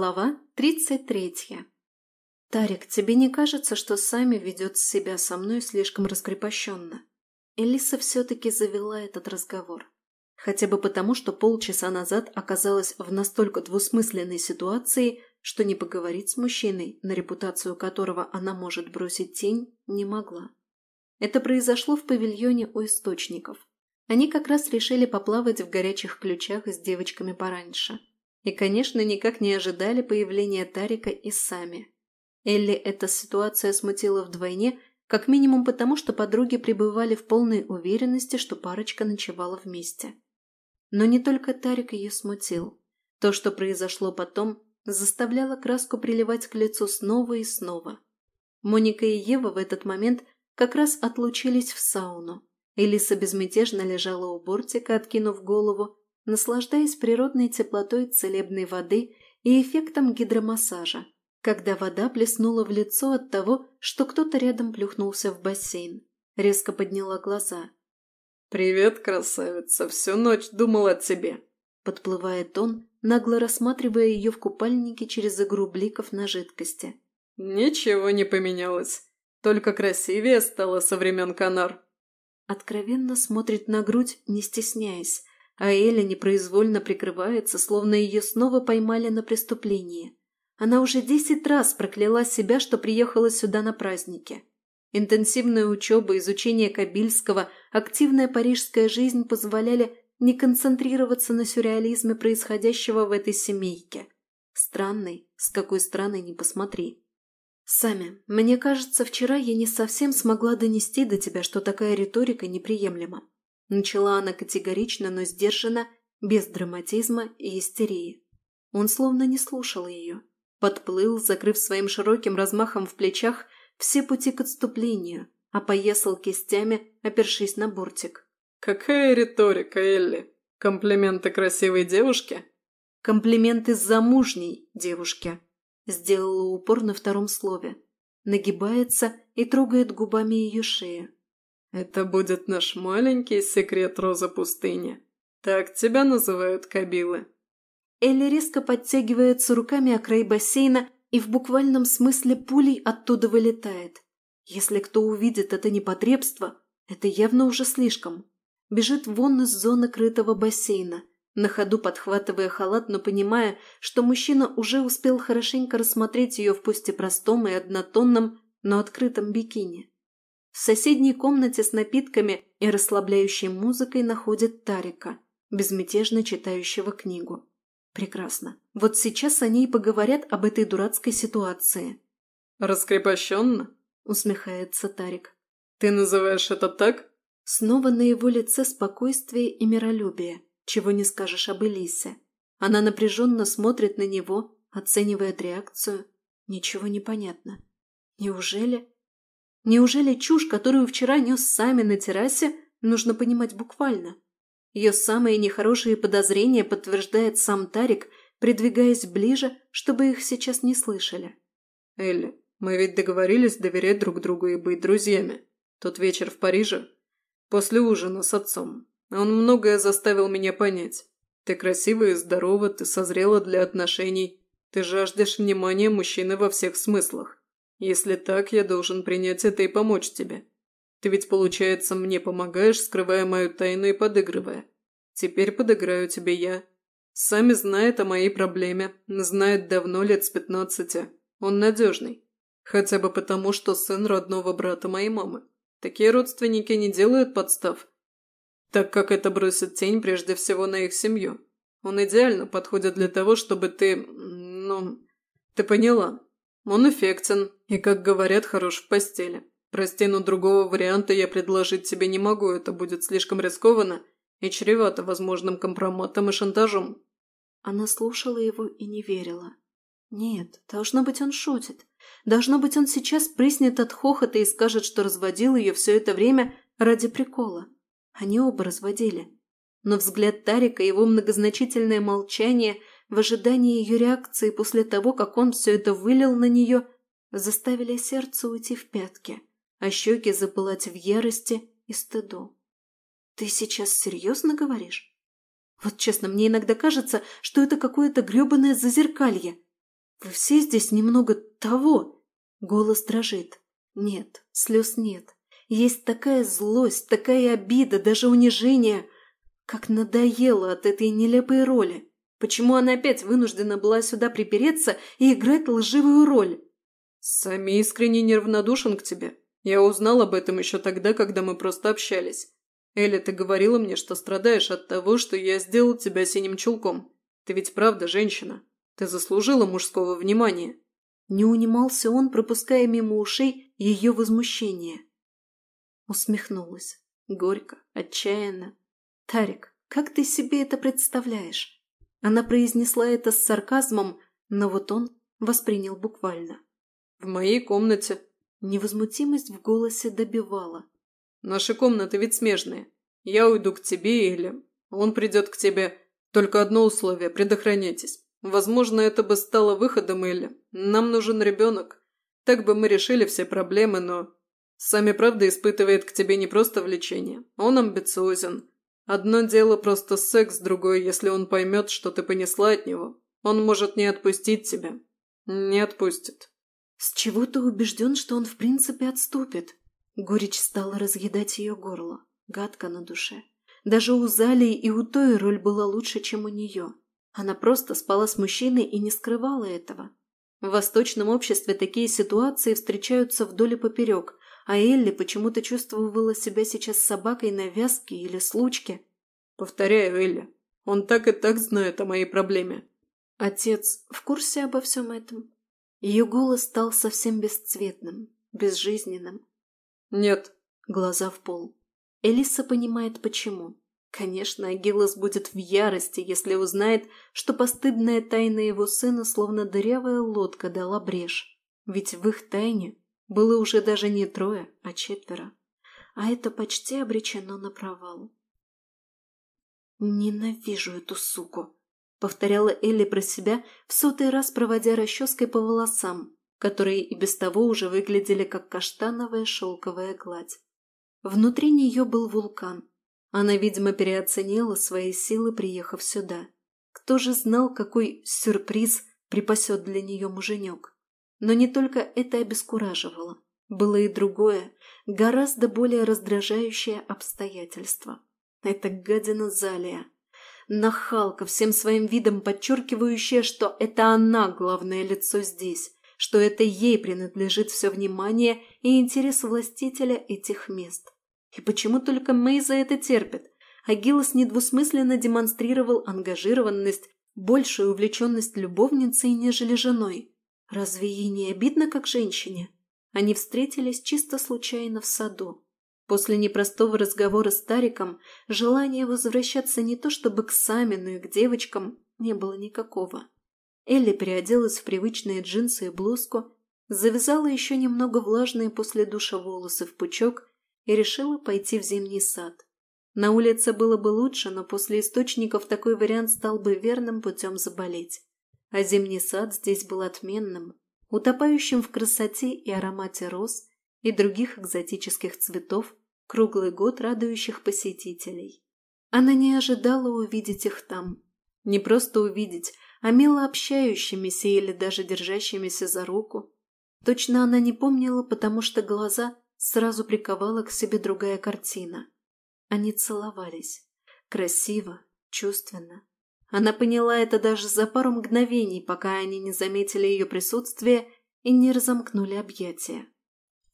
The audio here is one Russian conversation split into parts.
Глава тридцать третья. «Тарик, тебе не кажется, что Сами ведет себя со мной слишком раскрепощенно?» Элиса все-таки завела этот разговор. Хотя бы потому, что полчаса назад оказалась в настолько двусмысленной ситуации, что не поговорить с мужчиной, на репутацию которого она может бросить тень, не могла. Это произошло в павильоне у источников. Они как раз решили поплавать в горячих ключах с девочками пораньше. И, конечно, никак не ожидали появления Тарика и Сами. Элли эта ситуация смутила вдвойне, как минимум потому, что подруги пребывали в полной уверенности, что парочка ночевала вместе. Но не только Тарик ее смутил. То, что произошло потом, заставляло краску приливать к лицу снова и снова. Моника и Ева в этот момент как раз отлучились в сауну. Элиса безмятежно лежала у бортика, откинув голову, наслаждаясь природной теплотой целебной воды и эффектом гидромассажа, когда вода плеснула в лицо от того, что кто-то рядом плюхнулся в бассейн. Резко подняла глаза. «Привет, красавица, всю ночь думал о тебе», – подплывает он, нагло рассматривая ее в купальнике через игру бликов на жидкости. «Ничего не поменялось, только красивее стало со времен Канар». Откровенно смотрит на грудь, не стесняясь, а Эля непроизвольно прикрывается, словно ее снова поймали на преступлении. Она уже десять раз прокляла себя, что приехала сюда на праздники. Интенсивная учеба, изучение Кабильского, активная парижская жизнь позволяли не концентрироваться на сюрреализме происходящего в этой семейке. Странный, с какой стороны не посмотри. Сами, мне кажется, вчера я не совсем смогла донести до тебя, что такая риторика неприемлема. Начала она категорично, но сдержанно, без драматизма и истерии. Он словно не слушал ее. Подплыл, закрыв своим широким размахом в плечах все пути к отступлению, а поясал кистями, опершись на бортик. «Какая риторика, Элли? Комплименты красивой девушке?» «Комплименты замужней девушке», – сделала упор на втором слове. Нагибается и трогает губами ее шею. «Это будет наш маленький секрет Роза пустыни. Так тебя называют кабилы». Элли резко подтягивается руками о край бассейна и в буквальном смысле пулей оттуда вылетает. Если кто увидит это непотребство, это явно уже слишком. Бежит вон из зоны крытого бассейна, на ходу подхватывая халат, но понимая, что мужчина уже успел хорошенько рассмотреть ее в пусть и простом и однотонном, но открытом бикини. В соседней комнате с напитками и расслабляющей музыкой находит Тарика, безмятежно читающего книгу. Прекрасно. Вот сейчас они и поговорят об этой дурацкой ситуации. «Раскрепощенно?» – усмехается Тарик. «Ты называешь это так?» Снова на его лице спокойствие и миролюбие, чего не скажешь об Элисе. Она напряженно смотрит на него, оценивает реакцию. Ничего не понятно. Неужели Неужели чушь, которую вчера нес сами на террасе, нужно понимать буквально? Ее самые нехорошие подозрения подтверждает сам Тарик, придвигаясь ближе, чтобы их сейчас не слышали. «Элли, мы ведь договорились доверять друг другу и быть друзьями. Тот вечер в Париже, после ужина с отцом, он многое заставил меня понять. Ты красивая и здорова, ты созрела для отношений, ты жаждешь внимания мужчины во всех смыслах. Если так, я должен принять это и помочь тебе. Ты ведь, получается, мне помогаешь, скрывая мою тайну и подыгрывая. Теперь подыграю тебе я. Сами знает о моей проблеме, знает давно, лет с пятнадцати. Он надежный. Хотя бы потому, что сын родного брата моей мамы. Такие родственники не делают подстав, так как это бросит тень прежде всего на их семью. Он идеально подходит для того, чтобы ты... ну... ты поняла. Он эффектен и, как говорят, хорош в постели. Прости, но другого варианта я предложить тебе не могу, это будет слишком рискованно и чревато возможным компроматом и шантажом». Она слушала его и не верила. Нет, должно быть, он шутит. Должно быть, он сейчас прыснет от хохота и скажет, что разводил ее все это время ради прикола. Они оба разводили. Но взгляд Тарика, его многозначительное молчание – в ожидании ее реакции после того, как он все это вылил на нее, заставили сердце уйти в пятки, а щеки запылать в ярости и стыду. «Ты сейчас серьезно говоришь? Вот честно, мне иногда кажется, что это какое-то гребаное зазеркалье. Вы все здесь немного того. Голос дрожит. Нет, слез нет. Есть такая злость, такая обида, даже унижение. Как надоело от этой нелепой роли. Почему она опять вынуждена была сюда припереться и играть лживую роль? Сами искренне неравнодушен к тебе. Я узнал об этом еще тогда, когда мы просто общались. Элли, ты говорила мне, что страдаешь от того, что я сделал тебя синим чулком. Ты ведь правда женщина. Ты заслужила мужского внимания. Не унимался он, пропуская мимо ушей ее возмущение. Усмехнулась. Горько, отчаянно. «Тарик, как ты себе это представляешь?» Она произнесла это с сарказмом, но вот он воспринял буквально. «В моей комнате». Невозмутимость в голосе добивала. Наши комнаты ведь смежные. Я уйду к тебе или... Он придет к тебе. Только одно условие – предохраняйтесь. Возможно, это бы стало выходом или... Нам нужен ребенок. Так бы мы решили все проблемы, но... Сами правда испытывает к тебе не просто влечение. Он амбициозен. Одно дело просто секс, другое, если он поймет, что ты понесла от него. Он может не отпустить тебя. Не отпустит. С чего ты убежден, что он в принципе отступит? Горечь стала разъедать ее горло, гадко на душе. Даже у Залии и у той роль была лучше, чем у нее. Она просто спала с мужчиной и не скрывала этого. В восточном обществе такие ситуации встречаются вдоль и поперек, а Элли почему-то чувствовала себя сейчас собакой на вязке или случке. «Повторяю, Элли, он так и так знает о моей проблеме». Отец в курсе обо всем этом? Ее голос стал совсем бесцветным, безжизненным. «Нет». Глаза в пол. Элиса понимает, почему. Конечно, Агилос будет в ярости, если узнает, что постыдная тайна его сына словно дырявая лодка дала брешь. Ведь в их тайне было уже даже не трое, а четверо. А это почти обречено на провал. «Ненавижу эту суку», — повторяла Элли про себя, в сотый раз проводя расческой по волосам, которые и без того уже выглядели как каштановая шелковая гладь. Внутри нее был вулкан. Она, видимо, переоценила свои силы, приехав сюда. Кто же знал, какой сюрприз припасет для нее муженек? Но не только это обескураживало. Было и другое, гораздо более раздражающее обстоятельство. Это гадина Залия. Нахалка, всем своим видом подчеркивающая, что это она главное лицо здесь, что это ей принадлежит все внимание и интерес властителя этих мест. И почему только Мэй за это терпит? Агилос недвусмысленно демонстрировал ангажированность, большую увлеченность любовницей, нежели женой. Разве ей не обидно, как женщине? Они встретились чисто случайно в саду. После непростого разговора с Тариком желания возвращаться не то чтобы к Самину и к девочкам не было никакого. Элли переоделась в привычные джинсы и блузку, завязала еще немного влажные после душа волосы в пучок и решила пойти в зимний сад. На улице было бы лучше, но после источников такой вариант стал бы верным путем заболеть. А зимний сад здесь был отменным, утопающим в красоте и аромате роз и других экзотических цветов, круглый год радующих посетителей. Она не ожидала увидеть их там. Не просто увидеть, а мило общающимися или даже держащимися за руку. Точно она не помнила, потому что глаза сразу приковала к себе другая картина. Они целовались. Красиво, чувственно. Она поняла это даже за пару мгновений, пока они не заметили ее присутствие и не разомкнули объятия.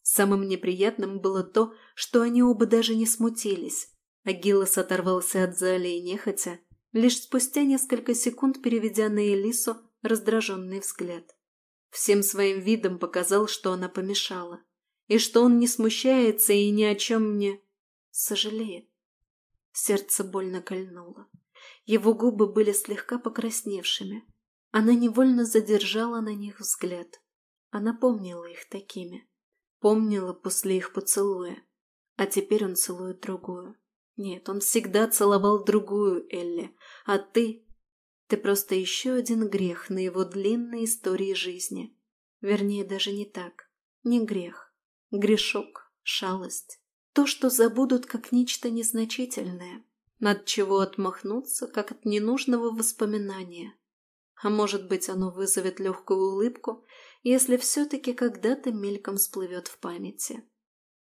Самым неприятным было то, что они оба даже не смутились. Агилос оторвался от Зали и нехотя, лишь спустя несколько секунд переведя на Элису раздраженный взгляд. Всем своим видом показал, что она помешала, и что он не смущается и ни о чем не сожалеет. Сердце больно кольнуло. Его губы были слегка покрасневшими. Она невольно задержала на них взгляд. Она помнила их такими. Помнила после их поцелуя. А теперь он целует другую. Нет, он всегда целовал другую Элли, а ты... Ты просто еще один грех на его длинной истории жизни. Вернее, даже не так. Не грех. Грешок, шалость. То, что забудут как нечто незначительное. Над чего отмахнуться, как от ненужного воспоминания. А может быть, оно вызовет легкую улыбку, если все-таки когда-то мельком всплывет в памяти.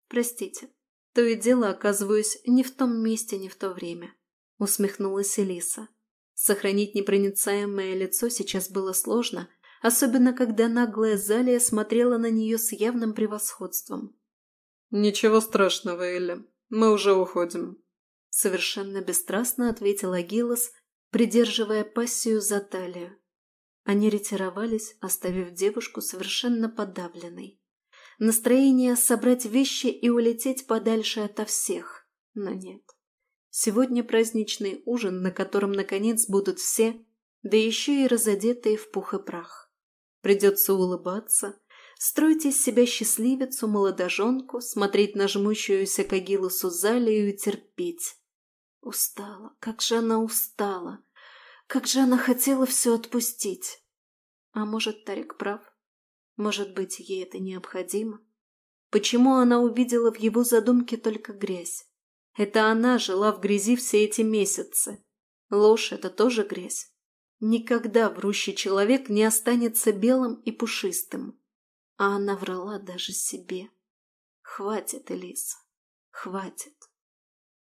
Простите, то и дело оказываюсь не в том месте, не в то время. Усмехнулась Элиса. Сохранить непроницаемое лицо сейчас было сложно, особенно когда наглая Залия смотрела на нее с явным превосходством. «Ничего страшного, Элли, мы уже уходим», — совершенно бесстрастно ответил Агилос, придерживая пассию за талию. Они ретировались, оставив девушку совершенно подавленной. Настроение собрать вещи и улететь подальше ото всех, но нет. Сегодня праздничный ужин, на котором, наконец, будут все, да еще и разодетые в пух и прах. Придется улыбаться, строить из себя счастливицу, молодоженку, смотреть на жмущуюся к Агилусу Залию и терпеть. Устала, как же она устала, как же она хотела все отпустить. А может, Тарик прав? Может быть, ей это необходимо? Почему она увидела в его задумке только грязь? Это она жила в грязи все эти месяцы. Ложь — это тоже грязь. Никогда врущий человек не останется белым и пушистым. А она врала даже себе. Хватит, Элиса, хватит.